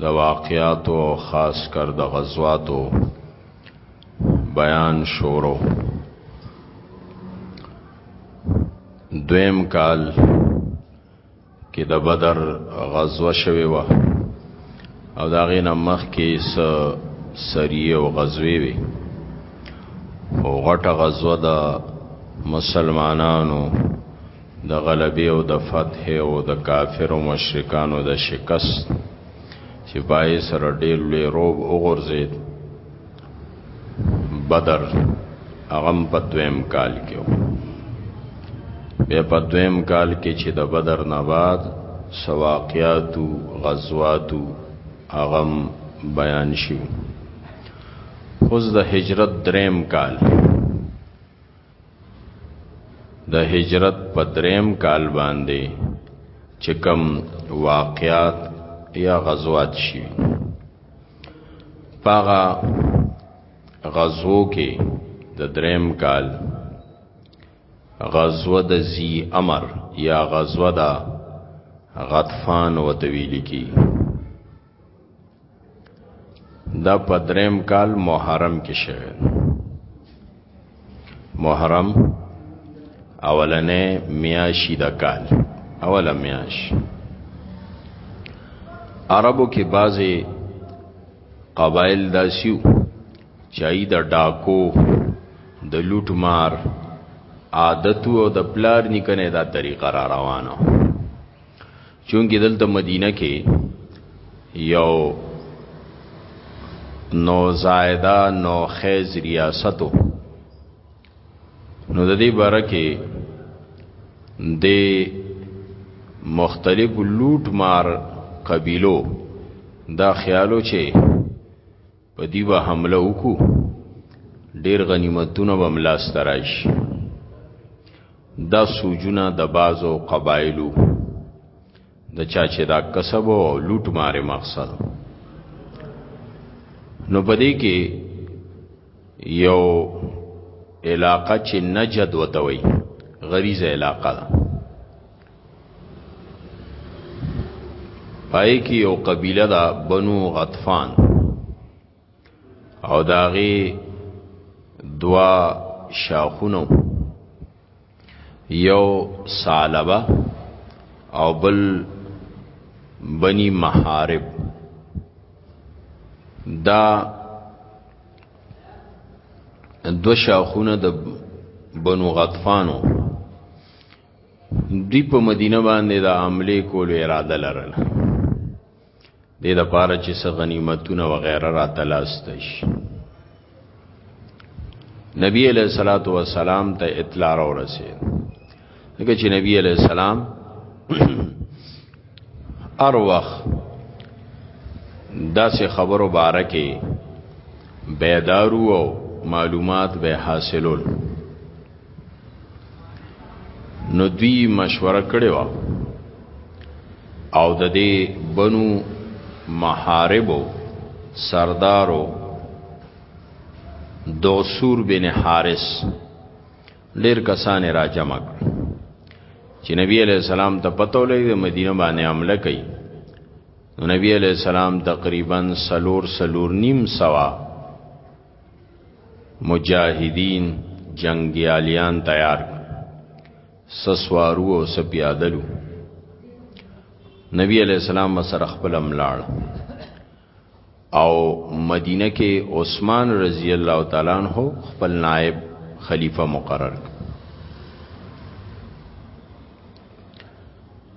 د واقعاتو او خاص کر د غزواتو بیان شورو دویم کال کې د بدر غزوه شوی و او دا غي نمخ کې س سریه او غزوی وی او غټه غزوه د مسلمانانو د غلبې او د فتحې او د کافرو مشرکانو د شکست چې پای سره ډېر لوی روب وغورځېد بدر اغم په دویم کال کې بیا په دویم کال کې چې د بدر نه بعد سواقیاتو غزواتو اغم بیان شو اوس د هجرت دریم کال د هجرت په دریم کال باندې چې کوم واقعات یا غزوات شي پاغه غزو کې د دریم کال غزوه د زی امر یا غزوه د غطفان و تویل کی دا پدریم کال محرم کې شوه محرم اولنې میاشي د کال اوله میاش عربو کې بعضي قبایل داسیو چای د ډاکو د لوټ مار عادت او د پلار نکنه دا طریقه را روانه چونکی دلته مدینه کې یو نو زائدہ نو خیز ریاستو نو د دې باره کې د مختلف لوټ مار قبیلو دا خیالو چې په دی به حمله وکړو ډیر غنیمتونه به ملاس تراش دا سوجونه د بازو قبایلو د چا چې دا کسب او لوټ ماره مقصد نو پدې کې یو علاقه چې نجد وتوي غریزه علاقه ده پای کې یو قبیله دا بنو غطفان او داغي دوا شاخونو یو سالبه او بل بنی محارب دا دو شاخونه د بنو غطفانو دی په مدینه باندې د عملې کولو اراده لرله د دې لپاره چې څه غنیمتونه و غیره را تلاسته شي نبی علیہ الصلوۃ والسلام ته اطلاع را ورسید دغه چې نبی علیہ السلام ار وخت داسې خبرو باره کې بیدارو او معلومات به حاصلول نو دوی مشوره کړې و او د دې بنو محاربو سردارو دوسور بن حارس ډیر کسان را جمع کړ چې نبی علی السلام ته پته ولې د مدینه باندې حمله کوي نو نبی علی السلام تقریبا سلور سلور نیم سوا مجاهدین جنگیالیان تیار سسوارو او سپیادلو نبی علیہ السلام سره خپل املاړ او مدینه کې عثمان رضی الله تعالی عنہ خپل نائب خلیفہ مقرر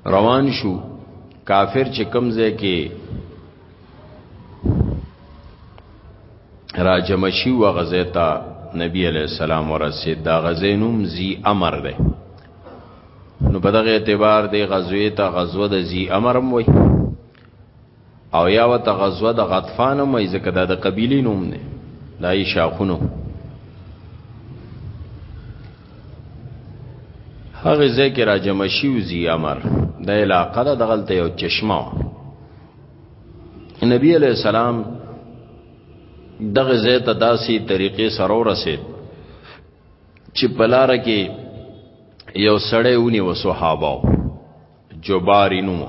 روان شو کافر چې کمزه کې راجم شي و غزه تا نبی علی السلام ورسید دا غزه نوم زی امر ده نو په دغه اعتبار دی غزوه ته غزوه د زی امر هم وای او یا و ته غزوه د غطفان هم وای ځکه دا د قبیلی نوم دی دا یې شاخونو هغه ځای کې راجم شیو زی امر د علاقه د دغلته یو چشمه نبی علیہ السلام دغه ځای ته داسې طریقې سره ورسید چې پلار کې یو سړی ونی و صحابه جباری نومو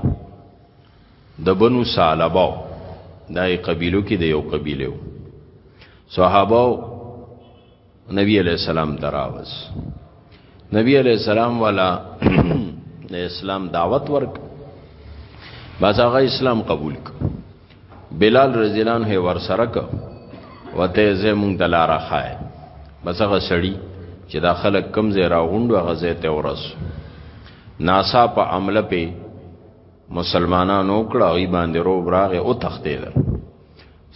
د بنو سالباو دای قبیلو کې د یو قبیلو صحابه نبی علیہ السلام دراوس نبی علیہ السلام والا د اسلام دعوت ورک بس هغه اسلام قبول ک بلال رضی الله عنه ور سره ک وته زمون د لار خای بس هغه سړی چې دا خلک کم زې راغونډو هغه زې ته ورس ناسا په عمل په مسلمانانو کړه ای باندې رو براغه او تختې ده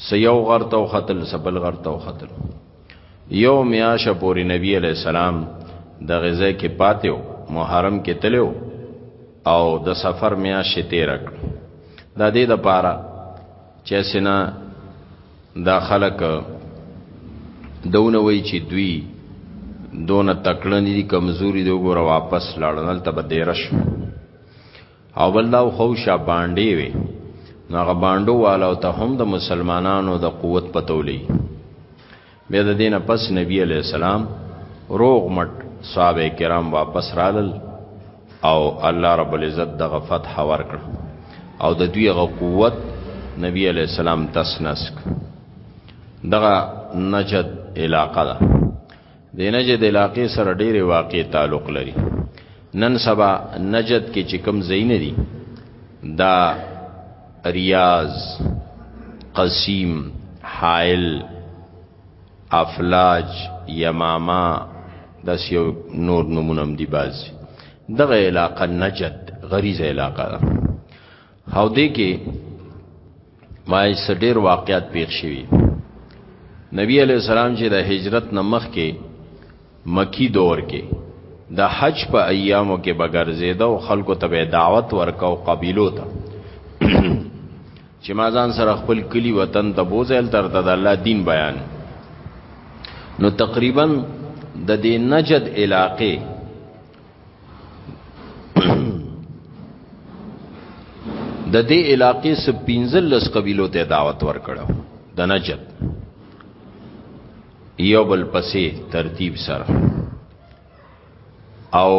سيو غرته او قتل سبل غرته او قتل یو میاشه پوری نبی علی السلام د غزه کې پاتیو محرم کې تلو او د سفر میاشت تیر کړ دا دې د پاره چې سینا دا خلک دونه وی چې دوی دونه تکړه دي کمزوري دی وګوره واپس لاړل ته به دیرش او بل دا خو شا باندې وي نو هغه باندو والو ته هم د مسلمانانو د قوت پتولې بیا د دې نه پس نبي علیه السلام روغ مټ صحابه کرام واپس رالل او الله رب العزت دغه فتح ورکړه او د دوی غ قوت نبی علیہ السلام تسنسک دغه نجد علاقه ده د نجد علاقې سره ډېرې واقع تعلق لري نن سبا نجد کې چې کم زین دي دا ریاض قسیم حائل افلاج یماما د سیو نور نمونم دی باز دغه علاقه نجد غریز علاقه ده هاو دې کې ما سډیر واقعیت پیښ شوی نبی علیہ السلام چې د هجرت نمخ کې مکی دور کې د حج په ایامو کې به ګرځېده او خلکو ته به دعوت ورکاو قبیلو ته چې ما ځان سره خپل کلی وطن ته بوزل تر ته د الله دین بیان نو تقریبا د دې نجد علاقې د دې علاقې سپینزل لس قبیلو ته دعوت ورکړو د نجد یو بل پسې ترتیب سره او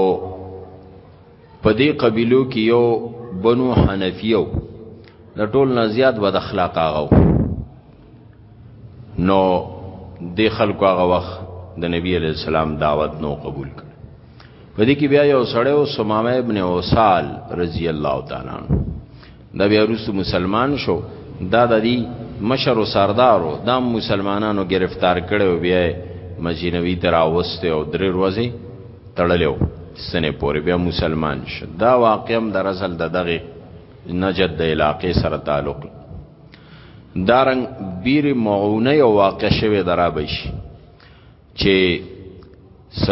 په دې قبیلو کې یو بنو حنفیو د ټول نه زیات بد اخلاق هغه نو د خلکو هغه وخت د نبی علی السلام دعوت نو قبول کړ په دې کې بیا یو سړی او سمامه ابن اوصال رضی الله تعالی عنہ دا بیا روسو مسلمان شو دا د دې مشر او سردارو دا مسلمانانو گرفتار کړي او بیا مجینوی تر اوسته او درې ورځې تړلو سنې پورې بیا مسلمان شو دا واقعم در اصل د دغه نجد د علاقې سره تعلق دارنګ بیر معونه یو واقع شوه درابش چې س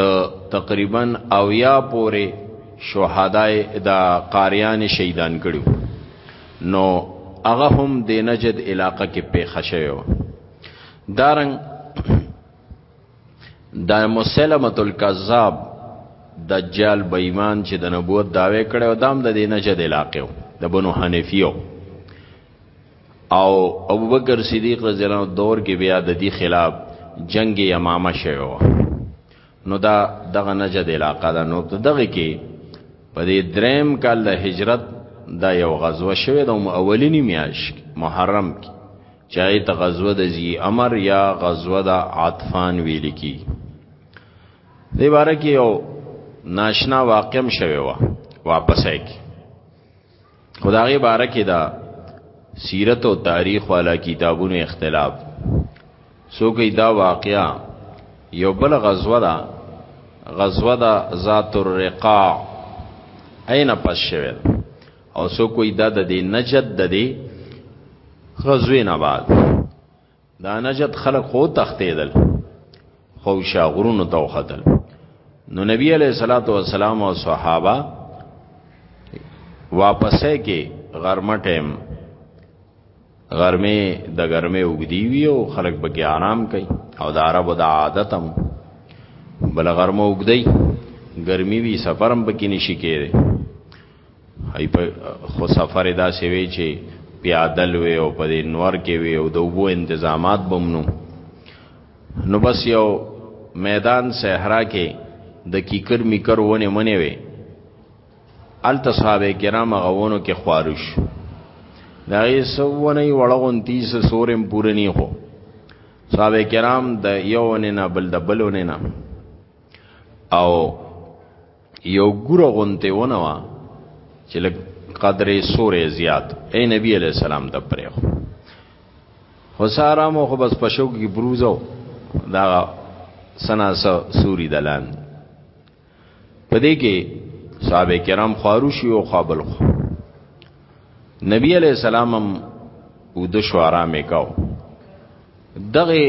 تقریبا او یا پورې شهدای دا قاریان شهیدان کړو نو هغه هم د نجد علاقه کې پیښه شوی و دارنګ د دا مسلمت الکذاب دجال بېمان چې د نبوت داوی کړو دام د دا نجد علاقه و د بنو حنیفیو او ابوبکر صدیق رضی الله عنه دور کې بیا د دې خلاف جنگ یمامه شوی و نو دا دغه نجد علاقه ده نو دغه کې په دې دریم کال د هجرت دا یو غزوه شوه د اولینی میاش محرم کې چاہی ته غزوه د زی امر یا غزوه د عطفان ویل کی دې باره کې یو ناشنا واقعم شوه وا واپس اکی خدای بارک دا سیرت او تاریخ والا کتابونو اختلاف سو کوي دا واقعا یو بل غزوه دا غزوه دا ذات الرقاع اين پس شوه او سو کوي دا د نجد د دې غزوې نه بعد دا نجد خلق خو تختیدل خو شاغرونو ته وختل نو نبی علیہ الصلوۃ والسلام او صحابه واپسې کې غرمه ټیم غرمه د غرمه وګدی وی او خلک به کې آرام کوي او د عربو د عادت هم بل غرمه وګدی ګرمي وی سفرم پکې نشي کېره هی په خو سفر دا سوي چې پیادل وي او په دې نور کې وي او د وبو تنظیمات بمنو نو بس یو میدان صحرا کې د کیکر میکر ونه منې وي ال تصحاب کرام غوونو کې خواروش دا یې سوونه وړغون 30 سورم پوره نه هو صاحب کرام د یو نه بل د بلونه نه او یو ګوره غونته ونه وا چې لګ قدرې سورې زیات اے نبی علی السلام د پرې خو حسارامو خو بس پښو کې بروزو دا سنا سوري دلان پدې کې صاحب کرام خارو شي او خابل خو نبی علیہ السلام هم او د شو آرام کاو دغه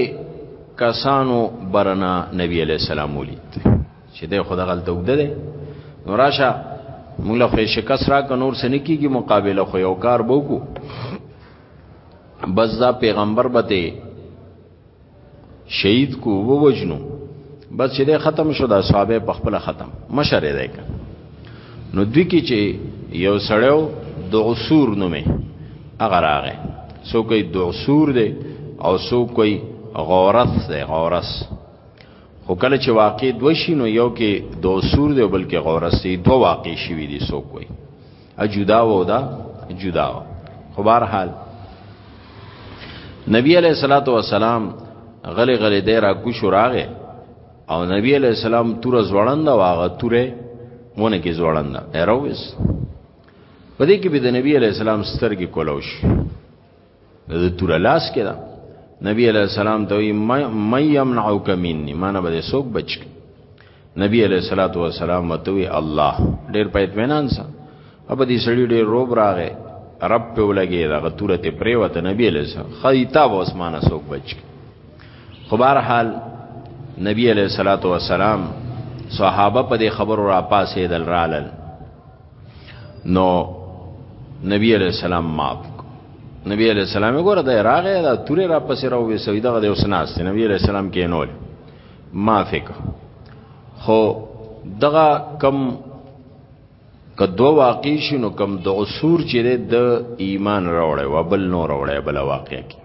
کسانو برنا نبی علیہ السلام ولید چې د خدای غلط وګده ده نو راشه موږ له خوښ کس را ک نور سن کیږي مقابله خو یو کار بوکو بس دا پیغمبر بته شهید کو ووجنو بس چې ده ختم شو دا صحابه په خپل ختم مشر دی نو دوی کې چې یو سړیو د عصور نومه هغه راغی سو کوي د عصور دی او سو کوي غورث دی غورث خو کله چې واقع دوشي نو یو کې د عصور دی بلکې غورث دی دوه واقع شوي دي سو کوي اجدا و دا جدا و خو بهر حال نبی علیہ الصلوۃ والسلام غلی غلی دی را کو شو راغه او نبی علیہ السلام تور زوړند واغه توره مونږ کې زوړند اروس پدې کې به د نبی علیہ السلام سترګې کولوش د تور لاس کې دا نبی علیہ السلام ته وی مې یمنعک مني معنی به سوک بچ نبی علیہ الصلوۃ والسلام ته وی الله ډیر په اطمینان سره اب دې سړی ډیر روب راغې رب په ولګي دا غتوره ته پریوته نبی علیہ السلام خیتاب اسمانه سوک بچ خو بهر حال نبی علیہ الصلوۃ والسلام صحابه په دې خبرو را پاسې دل رالل نو نبی علیہ السلام معاف نبی علیہ السلام ګوره د راغه دا تورې را پسې راو وې سوي دغه د اوسناس نبی علیہ السلام کې نول معافک خو دغه کم کدو واقع شنو کم د عصور چې د ایمان راوړې و بل نو راوړې بل واقع کې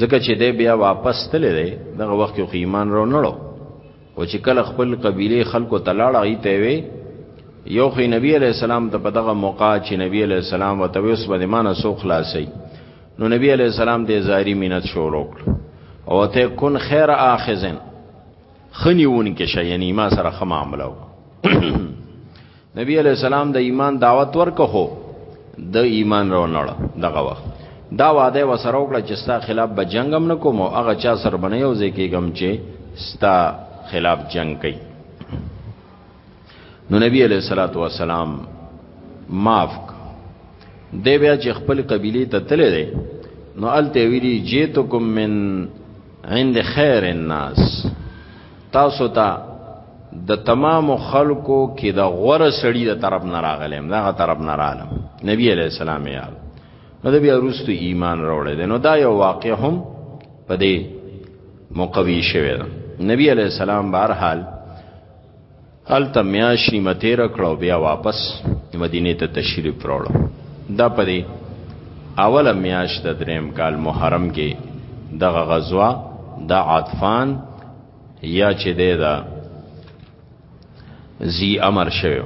ځکه چې دی بیا واپس تللی دی دغه وخت یو ایمان راو نه او چې کله خپل قبيله خلکو تلاړه ای ته وي یو خې نبی علی السلام ته په دغه موقع چې نبی علی السلام وته اوس باندې مان سو خلاصي نو نبی علی السلام دې زاری مینت شروع کړ او ته کن خیر اخذن خنیون کې شې یعنی ما سره خماملو نبی علیہ السلام د ایمان دعوت ورکو خو د ایمان رونړ دغه وخت دا وعده وسره وکړه چې ستا خلاف به جنگم نکوم او هغه چا سر بنه یو ځکیګم چې ستا خلاف جنگ کوي نو نبی علیہ الصلوۃ والسلام معاف دی بیا چې خپل قبیله ته تللی دی نو الته ویلی جیتکم من عند خیر الناس تاسو ته تا د تمام خلکو کې د غوره سړی د طرف نه راغلم دغه طرف نه راغلم نبی علیہ السلام یې نو د بیا وروسته ایمان راوړل نو دا یو واقع هم په دې مقوی شوی نبی علیہ السلام بهر حال الته میاش نیمه تیر کړو بیا واپس مدینه ته تشریف راوړو دا پدې اوله میاش د دریم کال محرم کې دغه غزوه د عطفان یا چې ده ذی امر شوی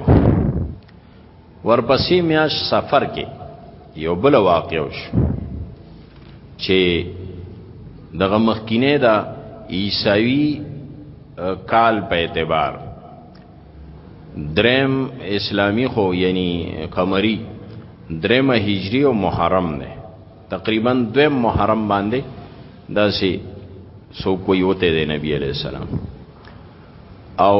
ورپسې میاش سفر کې یو بل واقع وشو چې دغه مخکینه دا عیسوی کال په اعتبار درم اسلامی خو یعنی قمری درم هجری او محرم نه تقریبا دویم محرم باندې داسې سو کوي وته د نبی علی السلام او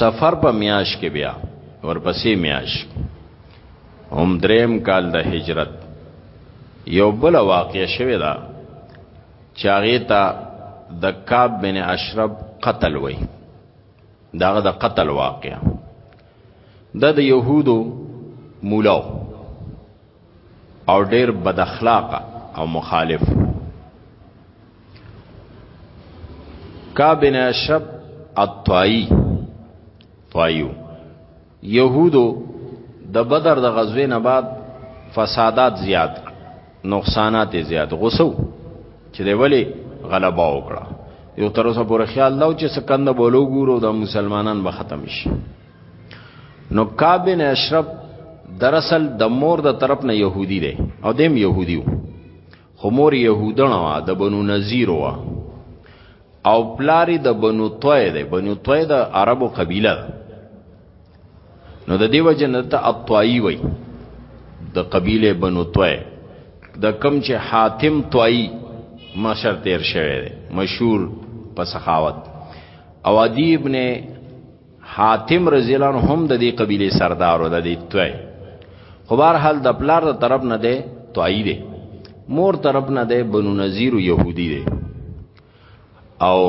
سفر په میاش کې بیا ورپسې میاش هم دریم کال د هجرت یو بل واقع شوه دا چاغه تا د کعب بن اشرب قتل وای داغه د قتل واقع د د يهودو مولاو او ډیر بد اخلاق او مخالف کا بن اشرب الطائی طایو یهودو د بدر د غزوې نه بعد فسادات زیات نقصانات زیات غوسو چې دی ولی غلبا وکړه یو تر اوسه پورې خیال لو چې سکند بولو ګورو د مسلمانان به ختم شي نو کعب بن اشرف دراصل د مور د طرف نه يهودي دی او دیم يهودي وو خو مور يهودنه وا د بنو نذیر وا او پلاری د بنو طوی دی بنو طوی د عربو قبیله ده نو د دیو جنت اطوایی وای د قبیله بنو طوی د کم چې حاتم طوی مشر تیر شوی دی مشهور په سخاوت او ادی ابن حاتم رضی الله عنه هم د دې قبيله سردارو د دې توي خو بهر حال د پلار د طرف نه دی توي دی مور طرف نه دی بنو نذیر يهودي دی او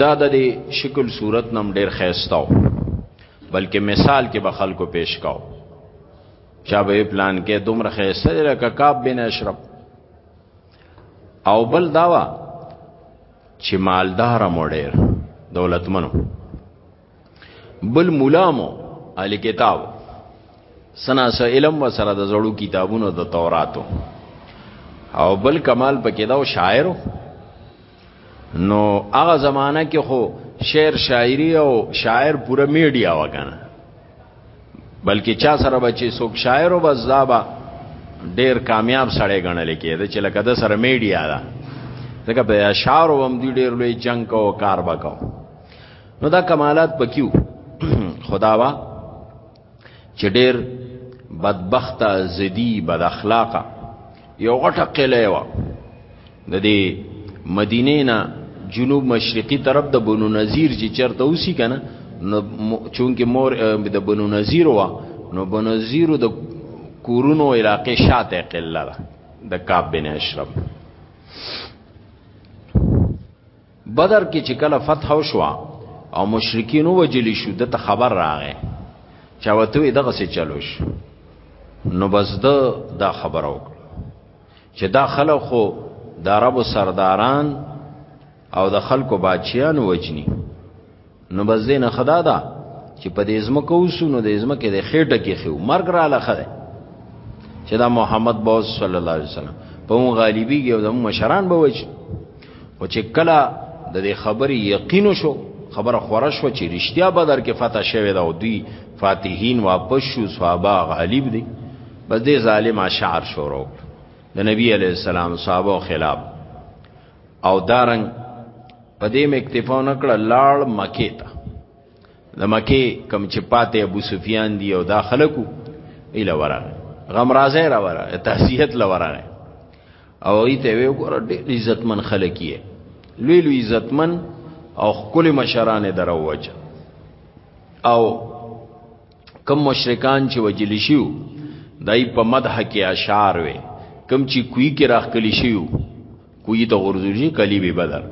دا د دې شکل صورت نم ډیر خيستاو بلکې مثال کې به خلکو پیش کاو چا به پلان کې دومره خيسته لکه کعب بن اشرف او بل داوا چې مالدار مو ډیر دولتمنو بل مولا مو علی کتاب سنا سو علم و سره د زړو کتابونو د توراتو او بل کمال پکې دا شاعرو نو هغه زمانہ کې خو شعر شاعری او شاعر پوره میډیا وکنه بلکې چا سره بچي څوک شاعر او بزابا ډیر کامیاب سړی ګڼل کېده چې لکه د سره میډیا ده ځکه په اشعار هم دی ډیر لوی جنگ کو کار وکاو نو دا کمالات پکیو خداوا چې ډیر بدبخت زدی بد اخلاقه یو غټه قلعه و د دې مدینه نه جنوب مشرقي طرف د بنو نذیر چې چرته اوسې کنه نو چونکه مور د بنو نذیر وا نو بنو نذیر د کورونو علاقې شاته قله ده د کعب بن اشرف بدر کې چې کله فتح وشو او مشرکین وجلی شو د خبر راغې چا وته دغه څه چلوش نو بس د دا خبر وکړه چې دا خلک خو د عربو سرداران او د خلکو بادشاهان وجني نو بس دینه خدا دا چې په دې ځمکه اوسونو د ځمکه د خېټه کې خو مرګ را لخره چې دا محمد بوز صلی الله علیه وسلم په مغالبي کې د مشران به وجني او چې کله د دې خبرې یقین شو خبره خوره شو چې رښتیا بدر کې فتح شوه دا او دوی فاتحین واپس شو صحابه غالب دي بس دې ظالم اشعار شروع د نبی علی السلام صحابه خلاف او دارنګ پدې مې اکتفا نکړه لاړ مکه ته د مکه کم چې پاتې ابو سفیان دی او دا خلکو اله ورغه غم راځي را ورغه تحسیحت لورغه او ایته وی ګور ډېر عزتمن خلک یې لوی لوی عزتمن او خپل مشران دروج او کم مشرکان چې وجل شیو دای په مدح کې اشعار وي کم چې کوی کې راخکلی شیو کوی ته غرزوجي کلی به بدر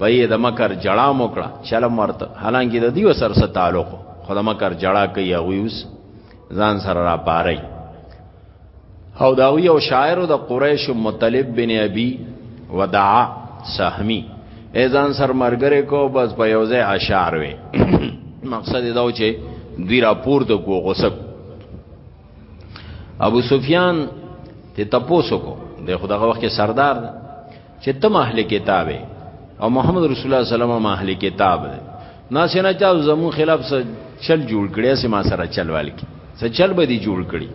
پې د مکر جړا موکړه چل مرته حالانکه د دیو سر سره تعلق خدای مکر جړا کوي اوس ځان سره را پاره او داوی او شاعر د قریش مطلب بن ابي ودعا سهمي ایزان سر مرګره کو بس په یو ځای اشعار وي مقصد دا و چې دوی راپور د کو غصب ابو سفیان ته تپوسو کو د خدغه وخت سردار ده چې تم اهل کتاب او محمد رسول الله صلی الله علیه وسلم اهل کتاب دی ناسینا چا زمون خلاف سره چل جوړ کړي سه ما سره چلوال کی سه چل به دی جوړ کړي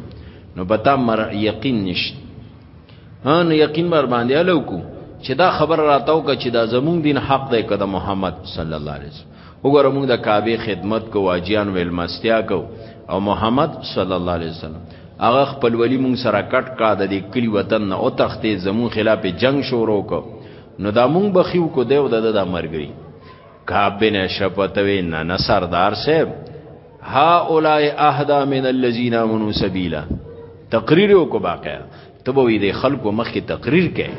نو پتا مر یقین نشته ها نو یقین بر باندې الو کو چې دا خبر راتاو ک چې دا زمون دین حق دی کده محمد صلی الله علیه وسلم وګوره موږ د کعبه خدمت کو واجیان ویل مستیا کو او محمد صلی الله علیه وسلم هغه خپل ولی مونږ سره کټ کا د دې کلی وطن نه او تختې زمون خلاف جنگ شروع کو نو دا مونږ بخیو کو دیو د د مرګري کعب بن شپتوي نه نه سردار صاحب ها اولای اهدا من الذين امنوا سبيلا تقریر کو باقی ته به د خلکو مخ کې تقریر کې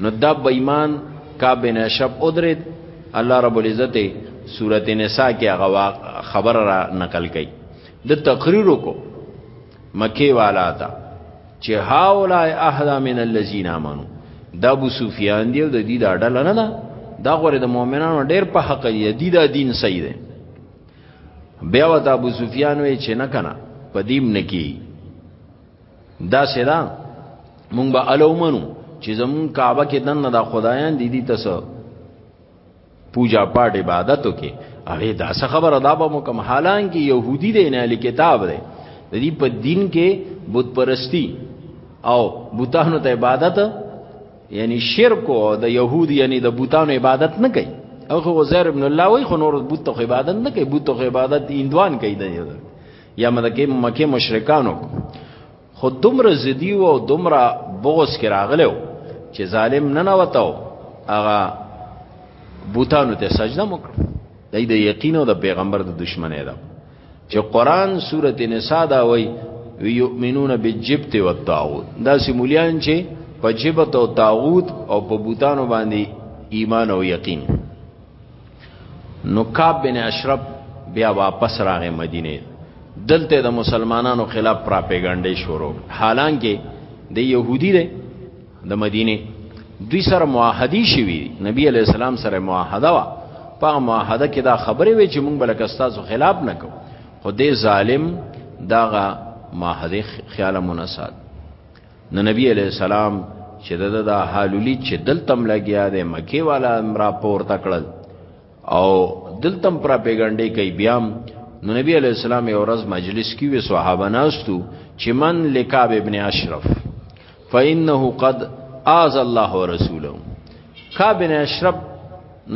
نو دا بېمان کا بن اشرف ادرید الله رب العزت سورته نساء کې هغه خبر را نقل کړي د تقریر کو مکی والا تا چې هاولای احدا من الذین امنو دا ابو سفیان دی او د دې دا ډله نه ده دا غره د مؤمنانو ډیر په حق دی دی دا دین صحیح دی بیا وته ابو سفیان وی چې نه کنه پدیم نکی دا سره مونږ به الومنو چې زمون کعبه کې دنه دا خدایان دي دي تاسو پوجا پاټ عبادت وکي هغه دا څه خبره دا به مکم حالان کې يهودي دی نه لې کتاب دی د دې په دین کې بت پرستی او بوتانو ته عبادت یعنی شرک او د يهودي یعنی د بوتانو عبادت نه کوي او خو زهر ابن الله وای خو نور بوت ته عبادت نه کوي بوت ته عبادت هندوان کوي د یا مکه مکه مشرکانو خو دومره زدی او دومره بغض کې راغلو چې ظالم نه نوتاو هغه بوتانو ته سجده وکړه دای د یقین او د پیغمبر د دشمنه ده چې قران سورته نساء دا وای یؤمنون بالجبت والطاغوت دا سیمولیان چې په جبت او طاغوت او په بوتانو باندې ایمان او یقین نو کعب بن اشرف بیا واپس راغې مدینه دلته د مسلمانانو خلاف پراپګاندا شروع حالانکه د يهودي ده د مدینه دوی سره معاهدي شوی نبی علی السلام سره معاهده وا په معاهده کې دا خبره وی چې مونږ بلک استادو خلاف نکو خو دې ظالم داغه معاهده خیال مناسب نو نبی علیہ السلام چې د دا حالولی چې دلتم لګیا دی مکی والا امرا پور تکړل او دلتم پر پیګنډي کوي بیا نو نبی علیہ السلام یو ورځ مجلس کې وی صحابه ناستو چې من لکاب ابن اشرف فانه قد اعز الله ورسوله کاب ابن اشرف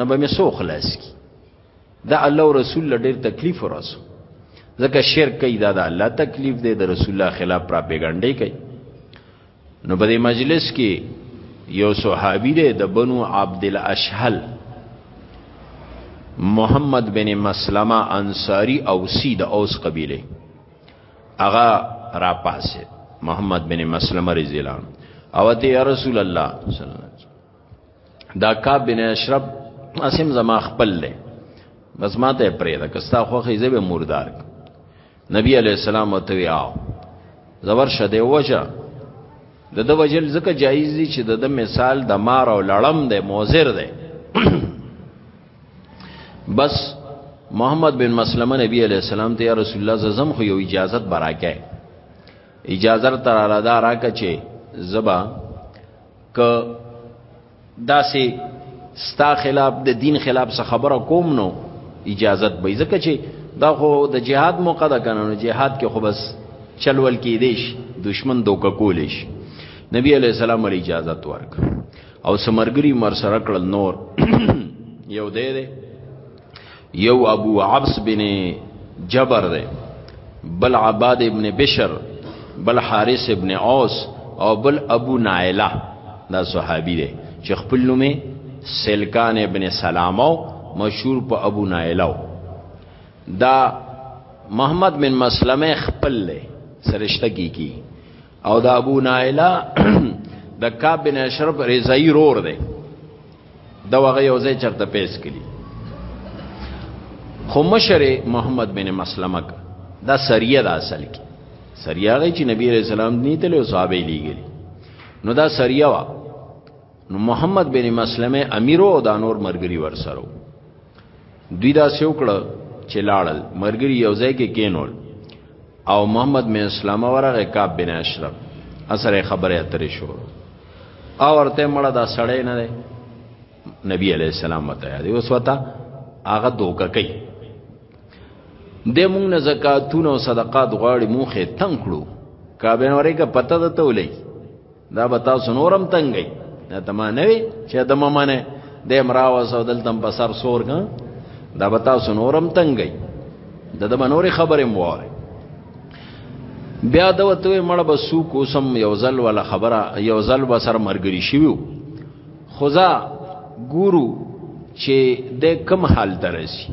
نبه می سو خلاص کی دا الله او رسول له ډېر تکلیف ورسو ځکه شرک کوي دا د الله تکلیف دی د رسول الله خلاف پراپګانډې کوي نو په دې مجلس کې یو صحابي دی د بنو عبد الاشهل محمد بن مسلمه انصاری اوسی د اوس قبیله اغا را پاسه محمد بن مسلمه رضی الله او ته رسول الله صلی الله دا کعب بن اشرف اسیم زما خپل لې بس ماته پرې دا کستا خو خې زبه مردار نبی علی السلام ته ویاو زبر شده وجه د د وجل زکه جایز دي چې د د مثال د مار او لړم د موزر دی بس محمد بن مسلمه نبی علیہ السلام ته رسول الله ززم خو یو اجازت براکه اجازه تر علاوه راکه چې زبا که داسې ستا خلاف د دین خلاف څه خبره کوم نو اجازت به ځکه چې دا خو د جهاد موقع ده کنه نو جهاد کې خو بس چلول کې دیش دشمن دوک کولیش نبی علی السلام ول اجازت ورک او سمرګری مر سره کړل نور یو دی دی یو ابو عبس بن جبر دی بل عباد ابن بشر بل حارث ابن اوس او بل ابو نائله دا صحابي دی چې خپل نومه سلکان ابن سلامو مشهور په ابو نائله دا محمد بن مسلمه خپل له سرشتګي کی او دا ابو نائلہ د کعب بن اشرف رضائی رور دی دا وغه یو ځای چرته پیس کړي خو مشر محمد بن مسلمه دا سریه دا اصل کې سریه غي چې نبی رسول الله ني تل او صحابه لګي نو دا سریه وا نو محمد بن مسلمه امیر او دا نور مرګري ورسره دوی دا سیو کړه چې لاړل مرګري یو ځای کې کینول او محمد بن اسلام ورغه کعب بن اشرف اثر خبره اترې شو او ورته مړه دا سړی نه دی نبی علی السلام مته دی اوس وتا هغه دوکه کوي د مونږ نه زکاتونه او صدقات غواړي موخه تنگ کړو کابه ورګه پته ده ته ولې دا به تاسو نورم تنګي دا تما نه وي چې د ممنه د امراو سو دلتم په سر سور کا دا به تاسو نورم تنګي د د منوري خبره مواره بیا د وته مړ به سو کوسم یو ځل ولا خبره یو ځل به سر مرګري شیو خدا ګورو چې د کم حال درسي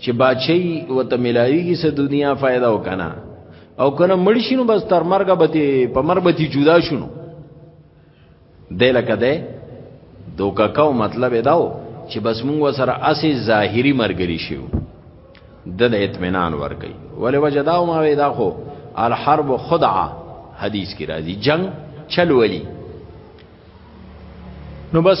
چې بچي وته ملاويږي سه دنیا فائدہ وکنه او کنه مړشینو بس تر مرګ به په مرګ به جدا شونو دې لکه دې دوکا کو مطلب داو چې بس موږ سره اسې ظاهری مرګري شو د اطمینان ورګي ولې وجه داو ما وې دا خو الحرب خدعه حدیث کې راځي جنگ چل ولي نو بس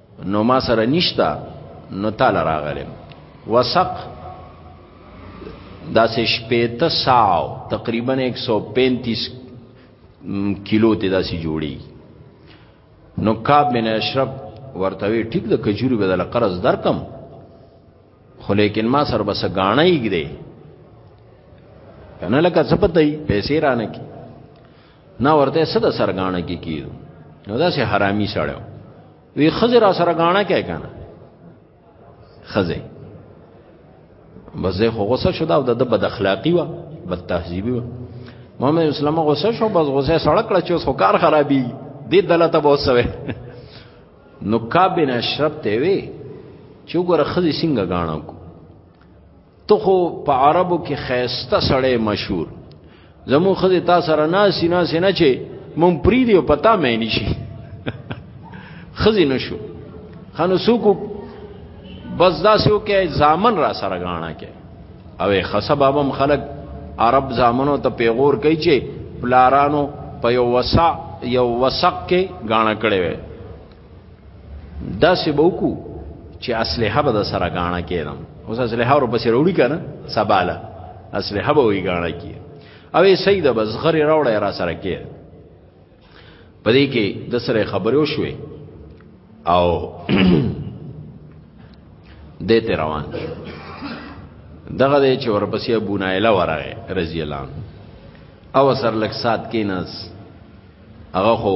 نو ما سره نشتا نو تعالی راغلم وسق دا سه شپېته ساو تقریبا 135 کیلو ته دا سه جوړي نو کعب بن اشرف ورته وی ټیک د کجوري بدل قرض درکم خو لیکن ما سر بس غاڼه یګ دی کنه لکه څه پته پیسې رانه کی نه ورته څه د سرګانه کې کیدو نو دا سه حرامي سړیو وی خزر را سره غاڼه کې کنه خزه بزه خو غوسه شو دا د بد اخلاقی و بد تهذیبی و محمد اسلام غوسه شو بس غوسه سړک کړ چې اوس کار خرابي دې دلته به وسوي نو کابن اشرف ته وی چې وګوره خزي څنګه غاڼه کو ته خو په عربو کې خيسته سړی مشهور زمو خزه تا سره ناسی ناسی نه چي مون پری دی پتا مې نشي خزه نشو خانو سوکو بس دا سو کې زامن را سره غاڼه کې او خصه بابم خلق عرب زامنو ته پیغور کوي چې پلارانو په یو وسع یو وسق کې غاڼه کړي وي دا سی بوکو چې اسلحه به د سره غاڼه کېدم اوس اسلحه ور پسې وروړي کنه سباله اسلحه به وی غاڼه کې او سید بس غری راوړی را سره کې پدې کې د سره خبرې وشوي او دته روان دغه دې چې ورپسې ابو نایله ورغه رضی الله او سر لک سات کې ناس هغه خو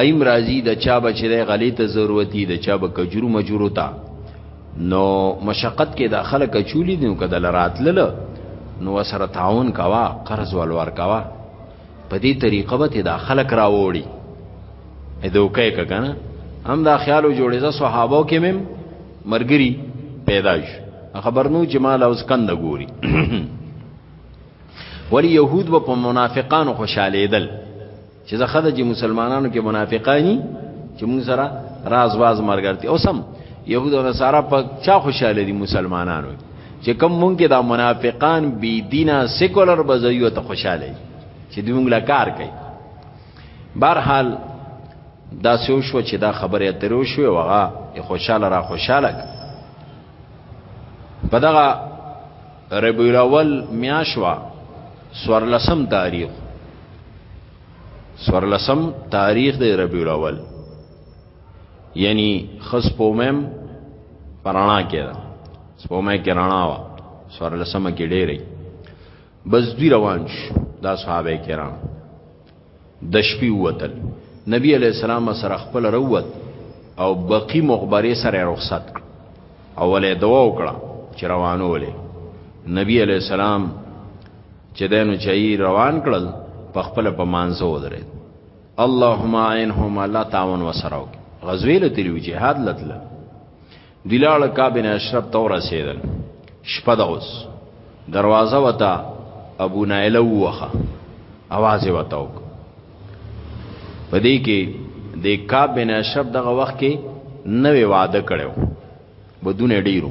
ایم رازی د چا بچ دی غلی ته ضرورتي د چا به کجرو مجرو تا نو مشقت کې د خلک چولی دی که د لراتلل نو سره تعاون کوا قرض ولور کوا په دې طریقه به ته د خلک راوړي اې دوکه کنه هم دا خیالو جوړې ځه صحابه کې مم مرګري پیدا شو خبر نو چې مال اوس کند ګوري ولی يهود و په منافقانو خوشاله دل چې زه خدای چې مسلمانانو کې منافقانی چې موږ سره راز واز مرګرتي او سم يهود او نصارا په چا خوشاله دي مسلمانانو چې کوم مونږ کې دا منافقان بی دینه سیکولر بزایو ته خوشاله چې دوی مونږ لا کار کوي بهرحال دا سو شو چې دا خبره اترو شو وغه خوشاله را خوشاله په دغه ربیع الاول میاشوا سورلسم تاریخ سورلسم تاریخ دی ربیع الاول یعنی خص پومم پرانا کې ده سپومه کې رانا وا سورلسم کې ډېرې بس دوی روان شو دا صحابه کرام د شپې وتل نبی علی السلام سره خپل روت او بقی مخبره سره رخصت اولې دوا وکړه چې روانو ولې نبی علی السلام چې دینو چي روان کړل په خپل په مانزه ودرې اللهم عینهم الله تعاون وسرو غزوی له تلو جهاد لتل دلاله کابن اشرف تو رسیدل شپه دغوس دروازه وتا ابو نایله وخه आवाज وتاو پدې کې د کابن اشرف دغه وخت کې نوې وعده کړو بدون ډیرو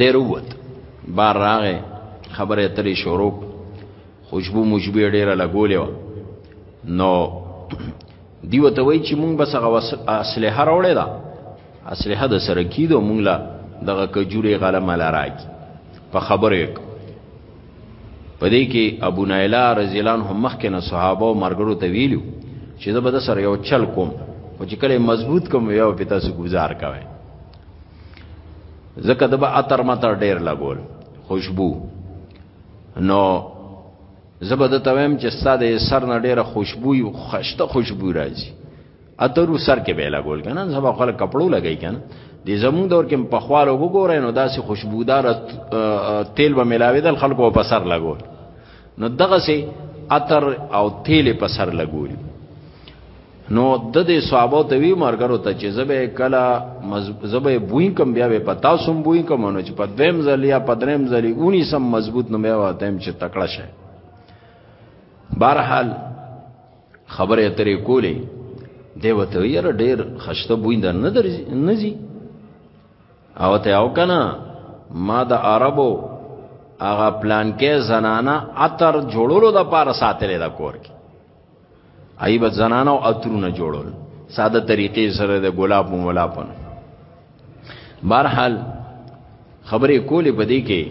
ډیر ووت بار راغې خبره اترې شروع خوشبو مشبه ډیره لګولې و نو دیو ته وای چې مونږ بس هغه اسلحه راوړې ده اسلحه د سره کیدو مونږ لا دغه کجوري غلم لراج په خبره یک پدې کې ابو نایلا رضی الله عنه مخکې نه صحابه او مرګرو ته ویلو چې زه به د سره یو چل کوم او چې کله مضبوط کوم یو پتا سو گزار کوي زکه د به اتر متر ډیر لګول خوشبو نو زبد تویم چې ساده سر نه ډیره خوشبوئی او خشته خوشبو راځي اترو سر کې به لګول کنه زبا خپل کپړو لګی کنه د زمون دور کې په خواله وګورئ نو داسې خوشبودار تیل به ملاویدل خلکو په سر لګول نو دغه سي عطر او تیل په سر لګول نو د دې صحابه ته وی مرګرو ته چې زبه کلا زبه بوین کم بیا به پتا سوم بوین کم نو چې په دویم ځل یا په دریم ځل اونی سم مضبوط نو بیا واتم چې تکړه شه بهرحال خبره ترې کولې دی وته یې ډېر خشته بوین در نه درځي نه زی او ته او کنه ما د عربو هغه پلان کې زنانا عطر جوړولو د پاره ساتلې دا کور کې ایبت زنانه او اترونه جوړول ساده طریقې سره د ګلاب او ملاپن بهرحال خبرې کولې بدې کې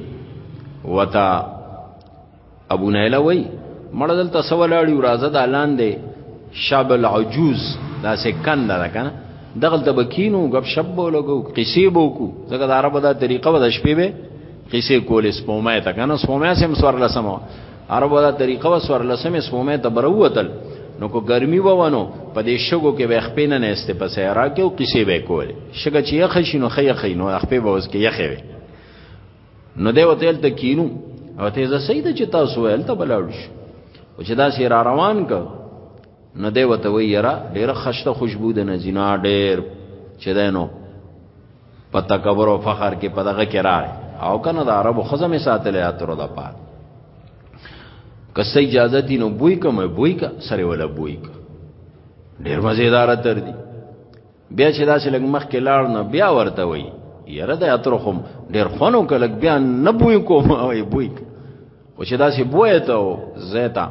وتا ابو نایله وای مړ دلته سوالاړي راځه د لاندې شاب العجوز دا سه کند ده کنه دغل ته بکینو غب شپ بولګو قصې بوکو ځکه دا عربه دا طریقه و د شپې به قصې کولې سپومه ته کنه سپومه سم سوار لسمه عربو دا طریقه و سور لسمې سپومې ته بروتل نو کو ګرمي وونو په دې شګو کې به خپې نه نهسته په صحرا کې او قصې به کول شګه چې یخ شي نو خې خې نو خپې به اوس کې یخې وي نو دی وتل ته کینو او ته زه سید چې تاسو ول ته بلاړ شي او چې دا سي را روان ک نو دی وته وی یرا ډیره خشته خوشبو ده نه زینا ډیر چې دینو په تکبر او فخر کې په دغه کې راغی او کنه د عربو خزمه ساتلې اترو د پات کسې اجازه دي نو بوې کوم بوې کا سره ولا بوې کا ډېر مزیدار تر دي بیا چې داسې لګ مخ کې لاړ نو بیا ورته وای یره د اترو خم ډېر خونو کلک بیا نه بوې کوم او بوې او چې داسې بوې ته او زیتا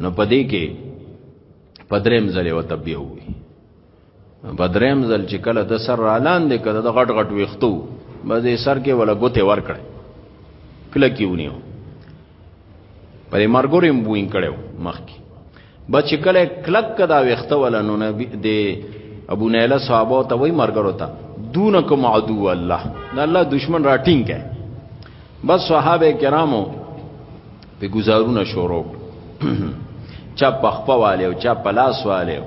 نو پدې کې پدریم زله وتبیه وي بدریم زل چې کله د سر رالان دی کده د غټ غټ ویختو مزه سر کې ولا ګوته ور کړ کله کیونیو پرې مرګوریم بوین کړو مخ کې بچ کله کلک کدا ویخته ولا نو نبی د ابو نیله صحابه ته وای مرګرو ته دونکم عدو الله دا الله دشمن راټینګ کړي بس صحابه کرامو په گزارونه شروع چا پخپواله او چا پلاس واله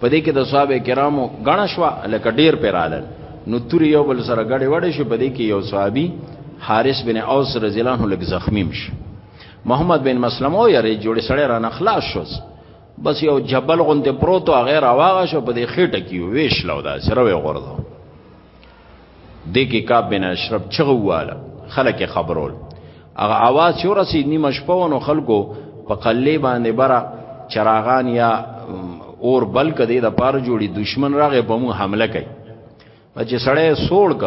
په دې کې د صحابه کرامو غنا شو لکه ډیر پیرالل نو تور یو بل سره غړې وړې شو په دې کې یو صحابي حارث بن اوس رضی الله عنه لګ زخمی شو محمد بن مسلمه او یې جوړې سړې را نخلاص شو بس یو جبل غونډه پروت او غیر واغه شو په دې خېټه کې ویش لو دا سره وی غردو دې کې کعب بن اشرف چغواله خلک خبرول هغه आवाज چې ورسې نیمه شپه ونو خلکو په قلې باندې برا چراغان یا اور بل کده د پار جوړي دشمن راغې په مو حمله کوي چې سړی سوړ ک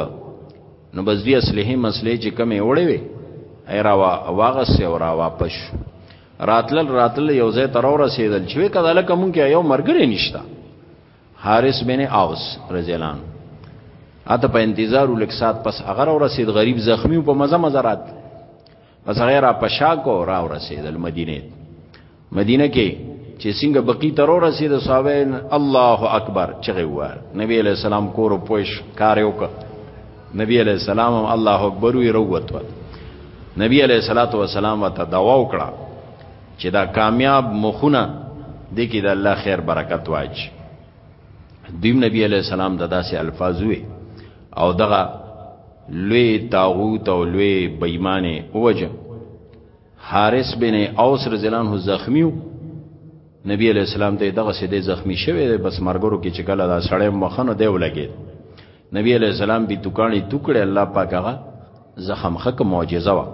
نو بس دی اصله مسلې چې کمې وړې وي ایرا وا واغه سه ورا واپس راتل راتل یو ځای تر ورسېدل چې کله لکه مونږه یو مرګره نشتا حارث بن اوس رضی الله عنه اته په انتظار ولک سات پس اگر اور رسید غریب زخمی په مزه مزرات پس غیر په شاکو را رسید المدینه مدینه کې چې څنګه بقی تر اور رسید صحابه الله اکبر چغه و نبی علیہ السلام کور پوش کار یو ک نبی علیہ السلام الله اکبر وی روت نبی علیہ الصلوۃ والسلام ته دعا وکړه چې دا کامیاب مخونه دې کې د الله خیر برکت واچ دیم نبی علی السلام د داسې الفاظ وي او دغه لوی طاغوت او لوی بېمانه اوجه حارث بن اوس رضی الله عنه زخمیو نبی علیہ السلام ته دغه سیده زخمی شوی دی بس مرګرو کې چې کله دا سړی مخنه دی ولګید نبی علیہ السلام به دکانې ټوکړې الله پاک هغه زخم خک معجزه وا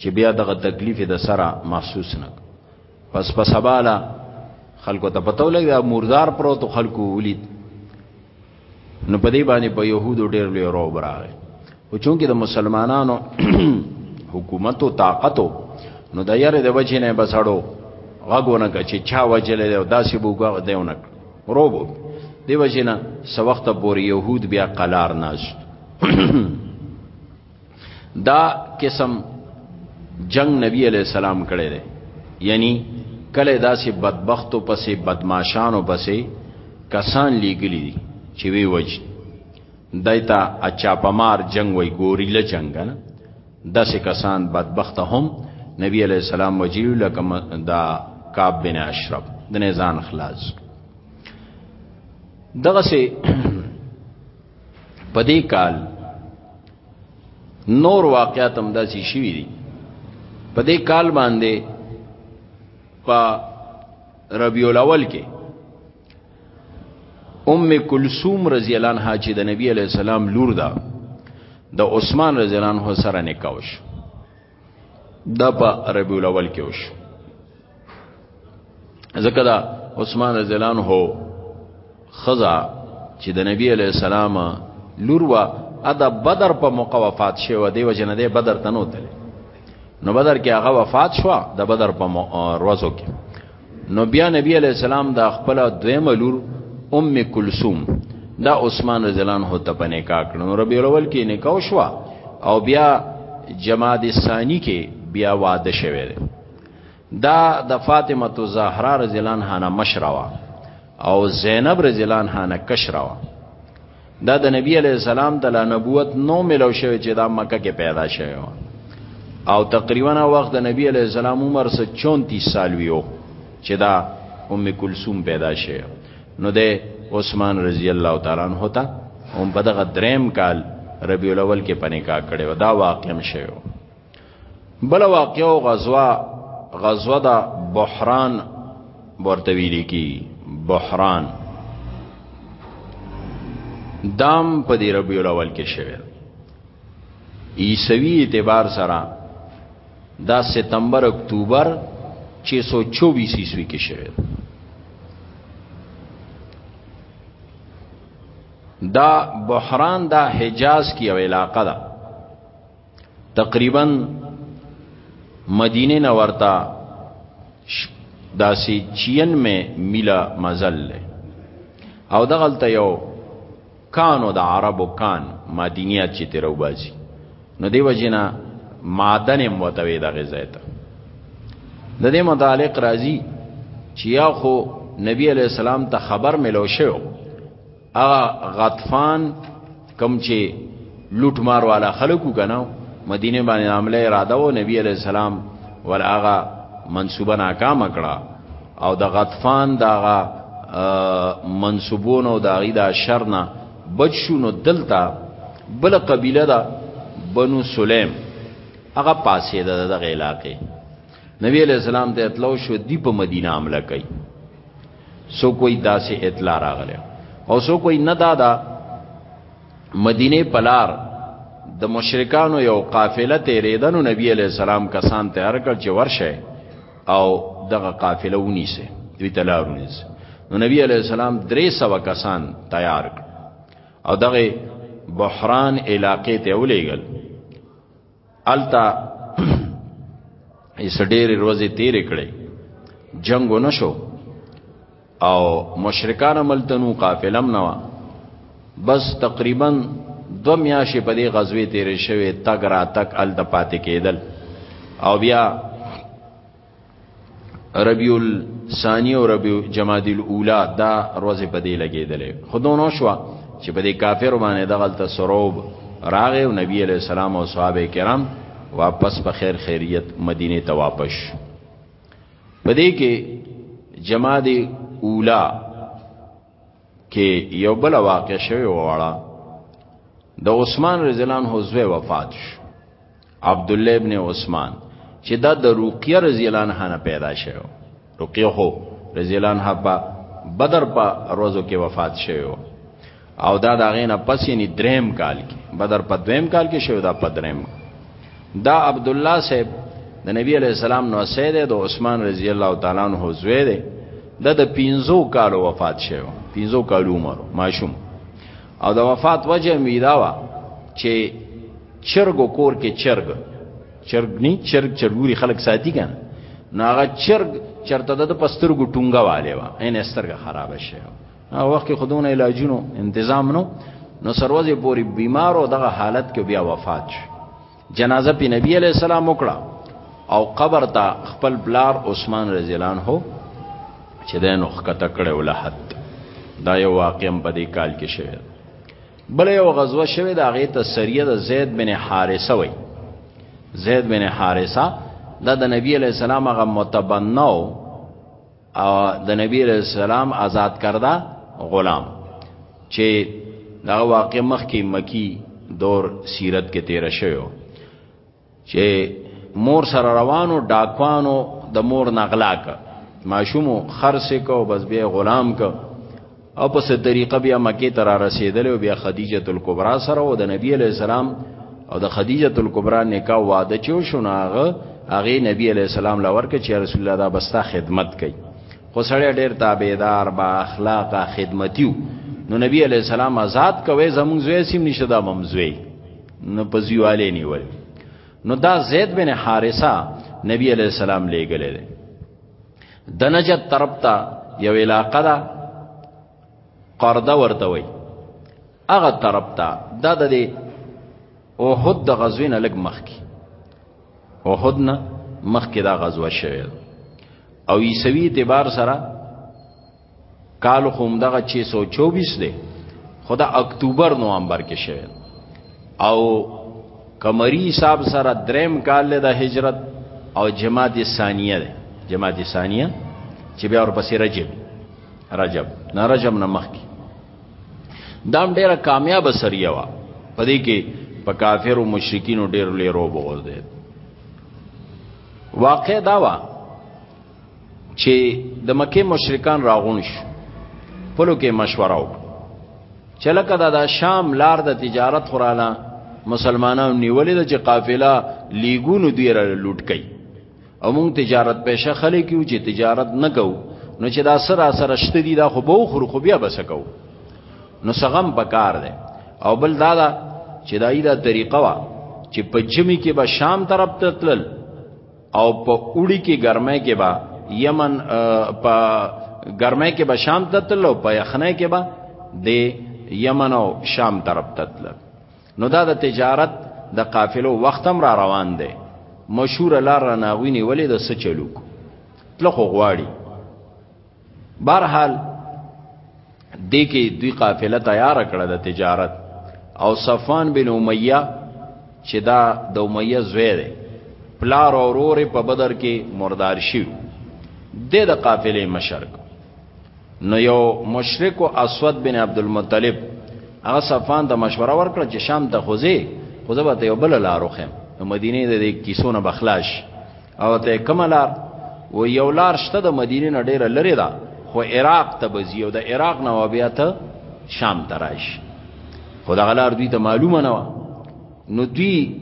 چې بیا دغه تکلیف د سره محسوس نه پس په سباله خلکو ته پتو لګی دا مردار پروت خلکو ولید نو په دې باندې په يهودو ډېر لوی روب راغی او چونکې د مسلمانانو حکومت او طاقت نو د یاره د وجې نه بسړو غاګونه چې چا وجلې دا داسې بوګه دیونه روب دی وجې نه سو وخت پورې يهود بیا قلار ناشت دا قسم جنگ نبی علیہ السلام کړی دی یعنی کله داسې بدبختو پسې بدمعشانو پسې کسان لیګلی دي چې وی وجه دایتا اچا پمار جنگ وی ګوریله جنگ نه داسې کسان بدبخت هم نبی علیہ السلام وجیو لکه دا کعب بن اشرف د نزان خلاص دغه سه په دې کال نور واقعات هم داسې شوي دي په دې کال باندې په ربیع الاول کې ام کلثوم رضی الله عنها چې د نبی علی السلام لور ده د عثمان رضی الله عنه سره نکاح وشو دا په ربیع الاول کې وش ځکه دا عثمان رضی الله عنه خزا چې د نبی علی السلام لور وا ادا بدر په موقع وفات شوه دی وجنه دی بدر تنو تل نو بدر کې هغه وفات شو د بدر په ورځو کې نو بیا نبی علی السلام دا خپل دویم لور ام کلثوم دا عثمان رضی الله عنه ته پنه کا کړ نو ربی الاول کې نکاح شو او بیا جماد ثانی کې بیا واده شوه دا د فاطمه الزهرا رضی الله عنها مشروا او زینب رضی الله عنها کشروا دا د نبی علی السلام د نبوت نو ملو شوی چې دا مکه کې پیدا شوی او تقریبا وخت د نبی علی السلام عمر سه 34 سال ویو چې دا ام کلثوم پیدا شوی نو د عثمان رضی الله تعالی عنہ ته هم په دغه دریم کال ربیع الاول کې پنیکا کړو دا واقعم شوی بل واقع او غزوه غزوه دا بحران ورته ویل کی بحران دام په دی ربیع الاول کې شوه عیسوی اعتبار سره دا ستمبر اکتوبر 624 عیسوی کې شوه دا بحران دا حجاز کی او علاقه ده تقریبا مدینه نه ورته داسې 96 میله مزل له او دغلته یو کانو د عربو کان مدینیات چې تیرو باسي نو دیو جنا معدن موتوي دغه ځای ته د دې متعلق راځي چې یا خو نبی علی السلام ته خبر ملو شو هغه غطفان کم چې لوټ مار والا خلکو کنه مدینه باندې عمله اراده و نبی علی السلام ول هغه منسوبه ناکام کړه او د غطفان دغه منسوبونو د غي د شرنا بچونو دلتا بل قبیله دا بنو سلیم هغه پاسې د دغه علاقې نبی علیہ السلام ته اتلو شو دی په مدینه عمله کوي څوک وایي داسې اطلاع راغلی او څوک وایي نه دا ده مدینه په لار د مشرکانو یو قافله تېرېده نو نبی علیه السلام کسان تیار کړ چې ورشه او دغه قافله ونیسه دوی ته لار ونیسه نو نبی علیه السلام درې سوه کسان تیار کړ او دغه بحران علاقې ته ولېږل التا ایس ډېری ورځې تیرې کړې جنگ نشو او مشرکان ملتنو قافلم نوا بس تقریبا دو میاشې په دې غزوه تیرې شوې تګ را تک ال د پاتې کېدل او بیا ربیع الثانی او ربیع جماد الاولا دا روزه په دې لګېدلې خودونو شو چې په دې کافر باندې دغه تسروب راغې او نبی علی السلام او صحابه کرام واپس په خیر خیریت مدینه ته واپس په دې کې جماد اولا کې یو بل واقع شوی وړه د عثمان رضی الله عنه زوی وفات شو عبد الله ابن عثمان چې دا د رقیه رضی الله عنها نه پیدا شوی رقیه هو رضی الله عنها په بدر په روزو کې وفات شوی او دا دا غینه پسې ني دریم کال کې بدر په دویم کال کې شوی دا په دریم دا عبد الله صاحب د نبی علی السلام نو سید د عثمان رضی الله تعالی عنہ زوی دی د د 15 کال وفات شوی 15 کال عمر ماشوم او د وفات وجه میدا وا چې چرګو کور کې چرګ چرګ نه چرګ چرګوري خلک ساتي کنه ناغه چرګ چرته د پسترګو ټونګه والے وا ان استرګه خراب شوی هغه وخت کې خودونه علاجونو تنظیم نو نو سروځي پوری بیمار او دغه حالت کې بیا وفات شو جنازه په نبی علی السلام وکړه او قبر ته خپل بلار عثمان رضی الله عنه چې د نو خکته کړه ولحد دا یو واقعم په دې کال کې شوه بل یو غزوه شوه د هغه ته سریه د زید بن حارثه وای زید بن حارثه دا د نبی علی السلام هغه متبنو او د نبی رسول سلام آزاد کرده غلام چې دا واقع مخ کې مکی دور سیرت کې تیر شوی چې مور سره روانو ډاکوانو د مور نغلا ک ماشومو خرڅ کو بس به غلام ک او په څه طریقه بیا مکه ته را رسیدل او بیا خدیجه الکبرا سره او د نبی علی السلام او د خدیجه الکبرا نکاح واده چو شناغه هغه نبی علی السلام لور کې چې رسول الله دا بستا خدمت کوي خو سړی ډیر تابعدار با اخلاقه خدمتیو نو نبی علی السلام آزاد کوي زموږ زوی سیم نشه دا ممزوی نو په زیواله نیول نو دا زید بن حارثه نبی علی السلام لېګلې د نجد طرف ته یو علاقه ده قرده ورته وي هغه طرف ته دا د دې اوحد د غزوې نه لږ مخکې اوحد نه مخکې دا غزوه شوې او عیسوي اعتبار سره کال خو هم دغه 624 دی خو د اکتوبر نوامبر کې شوی او کمری صاحب سره دریم کال له د هجرت او جماعت ثانیه ده جماعت ثانیه چې بیا ورپسې رجب رجب نه رجب نه مخکې دا ډیره کامیاب سریه وا پدې کې په کافر او مشرکین ډیر لرو بوز دي واقع دا وا چې د مکه مشرکان راغون شو پلو کې مشوره وکړه چې لکه دا د شام لار د تجارت خوراله مسلمانانو نیولې د چې قافله لیګونو دی را لوټ کړي او موږ تجارت پېشه خلې کیو چې تجارت نه کو نو چې دا سره سره شته دي دا خو به خور خو بیا بس کو نو سغم پکار دی او بل دا دا چې دایدا طریقه وا چې په جمی کې به شام طرف ته تلل او په اوړي کې ګرمه کې با یمن په ګرمه کې به شام ته تلل او په یخنه کې به د یمن او شام طرف ته تلل نو دا د تجارت د قافلو وختم را روان دی مشهور لار رناویني ولې د سچلوک تلخو غواړي بهرحال دې کې دوی قافله تیار کړه د تجارت او صفان بن امیہ چې دا د امیہ زوی دی پلار او ورور په بدر کې مردار شي د د قافلې مشرک نو یو مشرک او اسود بن عبد المطلب هغه صفان د مشوره ورکړه چې شام ته خوځي خو زه به یو بل لارو خم نو مدینه د کیسونه بخلاش او ته کوم لار و یو لار شته د مدینه نه ډیره لري ده خو عراق ته بزی او د عراق نه بیا ته شام تراش خو دا غلار دوی ته معلومه نه و نو دوی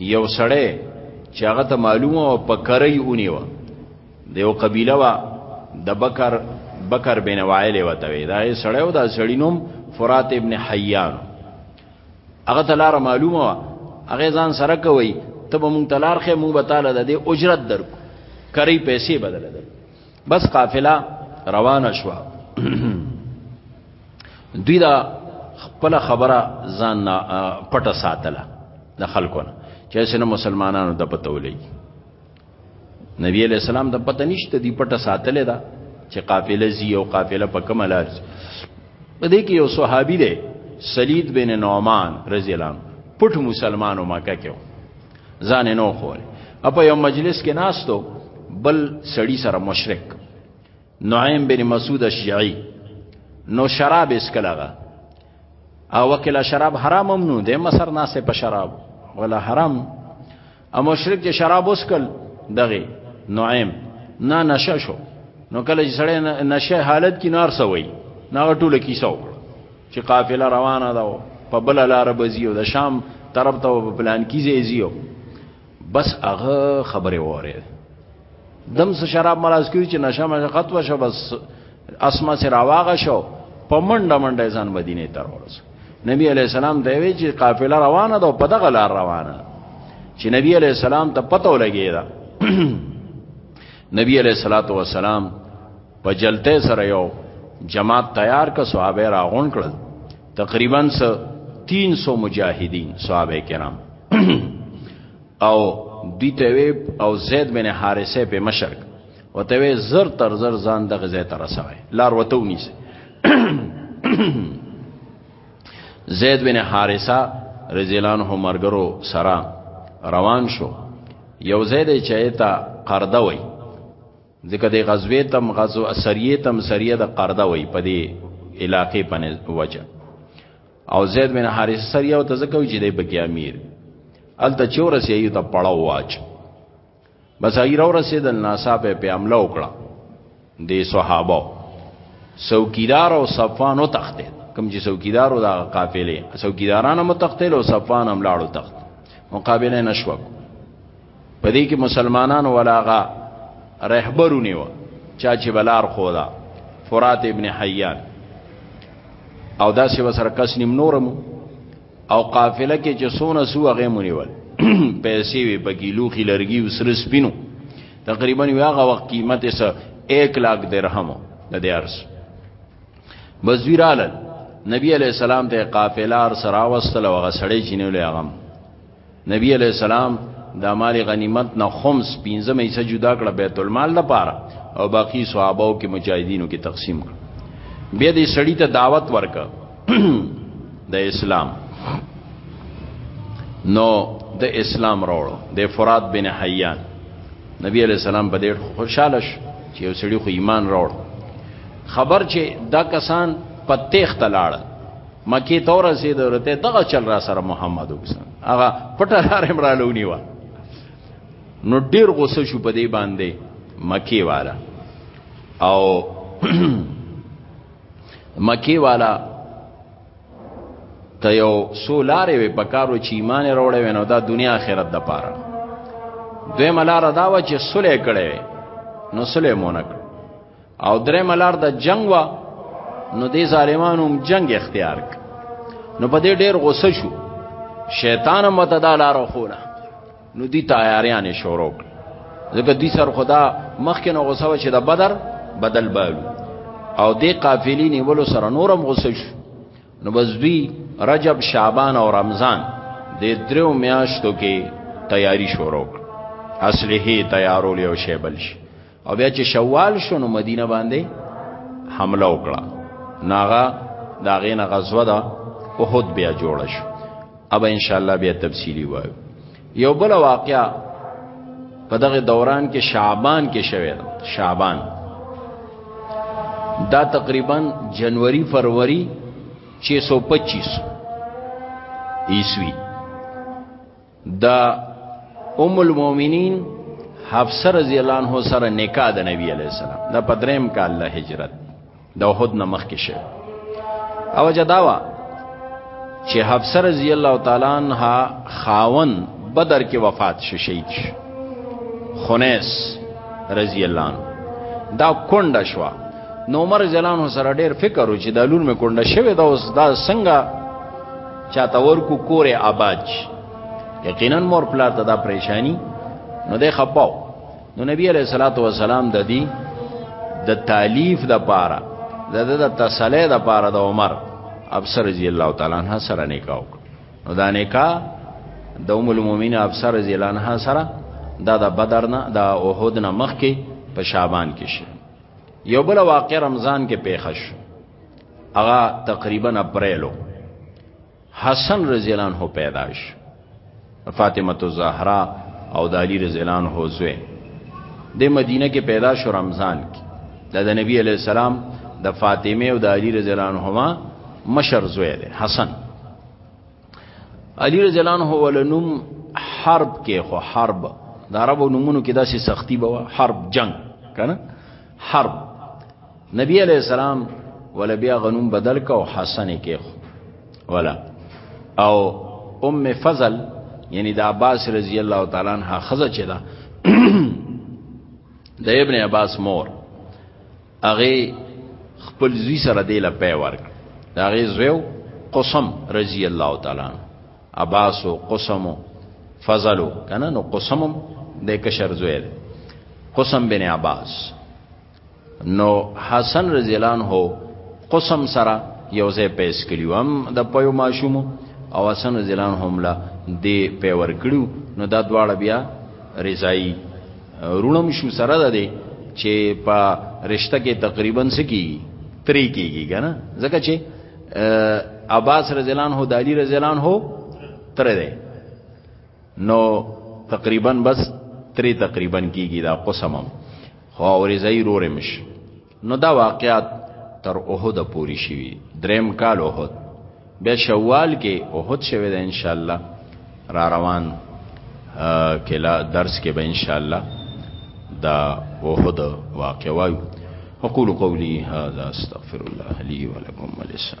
یو سړی چې هغه ته معلومه او پکرې اونې و د یو قبیله وا د بکر بکر بن وائل وته دا سړی او دا سړی نوم فرات ابن حیان هغه تلار معلومه وا هغه ځان سره کوي ته به مونږ تلار خې مونږ به تعالی د دې اجرت درک کری پیسې بدل ده بس قافله روانه شو دوی دا خپل خبره ځان پټه ساتله د خلکو نه چې سينه مسلمانانو د پتولې نبی علیہ السلام د پته نشته دی پټه ساتلې ده چې قافله زی او قافله په کومه لار زی په دې کې یو صحابي دی سلید بن نعمان رضی الله عنه پټ مسلمانو مکه کې ځان نه خور اپا یو مجلس کې ناستو بل سړی سره مشرک نعیم بن مسعود الشیعی نو شراب اسکلغه او وکلا شراب حرام ممنوع دی مسر ناسه په شراب ولا حرام ا مشرک چې شراب وسکل دغه نعیم نه نشه شو نو کله چې سړی نشه حالت کې نار سوی نه ټوله کیسه وکړه چې قافله روانه ده په بل لار بزیو د شام طرف ته په پلان کې زیزیو بس هغه خبره وره دم سه شراب ملاز کړی چې نشه مشه ختم شو بس اسما سره واغه شو په منډه منډه ځان مدینه ته ورس نبی علی السلام ته وی چې قافله روانه ده په دغه لار روانه چې نبی علی السلام ته پته ولګی دا نبی علی الصلوات والسلام په جلته سره یو جماعت تیار ک صحابه راغون کړل تقریبا 300 مجاهدین صحابه کرام او دوی ته وی او زید بن حارثه په مشرک او ته وی زر تر زر ځان د غزې تر رسوي لار وته ونیسه زید بن حارثه رضی الله عنه مرګرو سره روان شو یو زید چایتا قرده وای ځکه د غزوه تم غزو اسریه تم سریه د قرده وای په دې علاقې باندې وجه او زید بن حارث سریه او تزکو چې دی بګی امیر الته چور سیه ته پړاو واچ بس ایر اور سید الناسا په په عمله وکړه د صحابه سوکیدار او صفان او تخته کم چې سوکیدار او د قافلې سوکیدارانو متختل او صفان هم لاړو تخت مقابله نشوک په دې کې مسلمانانو ولاغه رهبرونه و چا چې بلار خودا فرات ابن حیان او دا سی وسر کس نیم نورم او قافله کې چې سونه سو هغه مونیول پیسې وی پکې لوخي لرګي وسر سپینو تقریبا یو هغه وخت قیمت یې 1 لک درهم د دې ارس بزویرال نبی علیہ السلام ته قافله ار سراوستل او غسړې چینولې هغه نبی علیہ السلام د مال غنیمت نه خمس پنځه مېسه جدا کړه بیت المال لپاره او باقی صحابه او کې مجاهدینو کې تقسیم کړ بیا دې سړی ته دعوت ورکا د اسلام نو د اسلام راوړو د فرات بن حیان نبی علیہ السلام په دې خوشاله شو چې یو سړی خو ایمان راوړ خبر چې دا کسان په تیخ تلاړ مکی ته ورسېد ورته دغه چل را سره محمد وکړ هغه پټه لار امرالو نیوا نو ډیر غوسه شو په دې باندې مکی والا او مکی والا ته یو سولارې وې پکارو چې ایمان وروړې ونه دا دنیا آخرت د پاره دوی ملار دا و چې سولې کړې نو سولې مونږ او درې ملار د جنگ وا نو دې ظالمانو هم جنگ اختیار ک نو په دې ډېر غوسه شو شیطان هم ته دا لار خوله نو دې تیاریان شروع کړ ځکه دې سر خدا مخکې نو غوسه و چې د بدر بدل بالو او دې قافلې نیولو سره نورم غوسه شو نو بس دوی رجب شعبان او رمضان د درو میاشتو کې تیاری شروع کړ اصله تیارول یو شی بل شي او بیا چې شوال شونو مدینه باندې حمله وکړه ناغه دا غینه غزوه ده احد بیا جوړ شو اب ان شاء الله بیا تفصیلی وایو یو بل واقعا په دغه دوران کې شعبان کې شوه شعبان دا تقریبا جنوری فروری 625 عیسوی دا ام المؤمنین حفصه رضی الله عنها سره نکاح د نبی علی السلام دا پدریم کا الله هجرت د احد نه مخکې شه او جداوا چې حفصه رضی الله تعالی عنها خاون بدر کې وفات شو شهید شو خنیس رضی الله عنه دا کونډه شو نو عمر جلان سره ډیر فکر و چې د لور مې کونډه شوی دا اوس دا څنګه چاته ورکو کور آباد یقینا مور پلار ته دا پریشانی نو ده خپاو نو نبی علیہ الصلوۃ والسلام د دې د تالیف د پاره د د تسلی د پاره د عمر افسر رضی الله تعالی عنہ سره نکاو نو دا نکاح د ام المؤمنین افسر رضی الله عنها سره دا د بدر نه د احد نه مخکې په شعبان کې شي یو بل واقع رمضان کې پیښ شو هغه تقریبا اپریلو حسن رضی الله عنه پیدا شو فاطمه الزهرا او د علی رضی الله عنه زوی د مدینه کې پیدا شو رمضان کې د نبی علی السلام د فاطمه او د علی رضی الله عنهما مشر زوی دی حسن علی رضی الله عنه ولنم حرب کې خو حرب د عربو نمونو کې داسې سختی بوا حرب جنگ کنه حرب نبی علیہ السلام ولا بیا غنوم بدل کا او حسن کې خو ولا او ام فضل یعنی د عباس رضی الله تعالی عنها خزه چلا د ابن عباس مور هغه خپل زوی سره دی لپاره ورک دا هغه زویو قسم رضی الله تعالی عباس او قسم فضل کنه نو قسم د کشر زوی قسم بن عباس نو حسن رضی الله عنه قسم سره یو ځای پیس کړیو هم د پيو ماشوم او حسن رضی الله عنه هم لا دی پی ور کړیو نو دا دواړه بیا رضای رونم شو سره ده دی چې په رشتہ کې تقریبا سکی تری کیږي کنه ځکه چې عباس رضی الله عنه د علی رضی الله عنه تر دی نو تقریبا بس تری تقریبا کیږي دا قسمم خو اورې زئی رورمش نو دا واقعات تر احد پوری شوی دریم کال احد بیا شوال کې احد شوی ده ان شاء الله را روان کلا درس کې به ان شاء الله دا احد واقع وایو اقول قولي هذا استغفر الله لي ولكم ولسان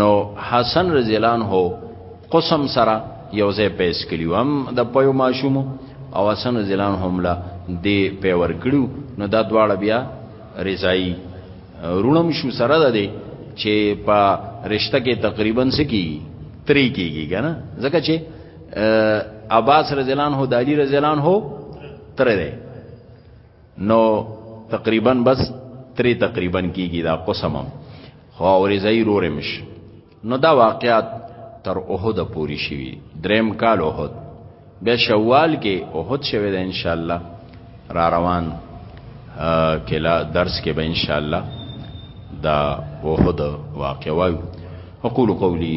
نو حسن رضی الله عنه قسم سره یو ځای پیس کړیو هم د پيو ماشوم او حسن رضی الله عنه هم لا دی پی ور کړیو نو دا دواړه بیا رضای رونم شو سره ده دی چې په رشتہ کې تقریبا سکی تری کیږي کنه ځکه چې عباس رضی الله عنه د علی رضی الله عنه تر دی نو تقریبا بس تری تقریبا کیږي دا قسم خو اورځي رورمش نو دا واقعات تر احد پوری شوی دریم کال احد بیا شوال کې احد شوی ده ان شاء الله را روان کلا درس کې به ان شاء الله دا احد واقع وایو اقول قولی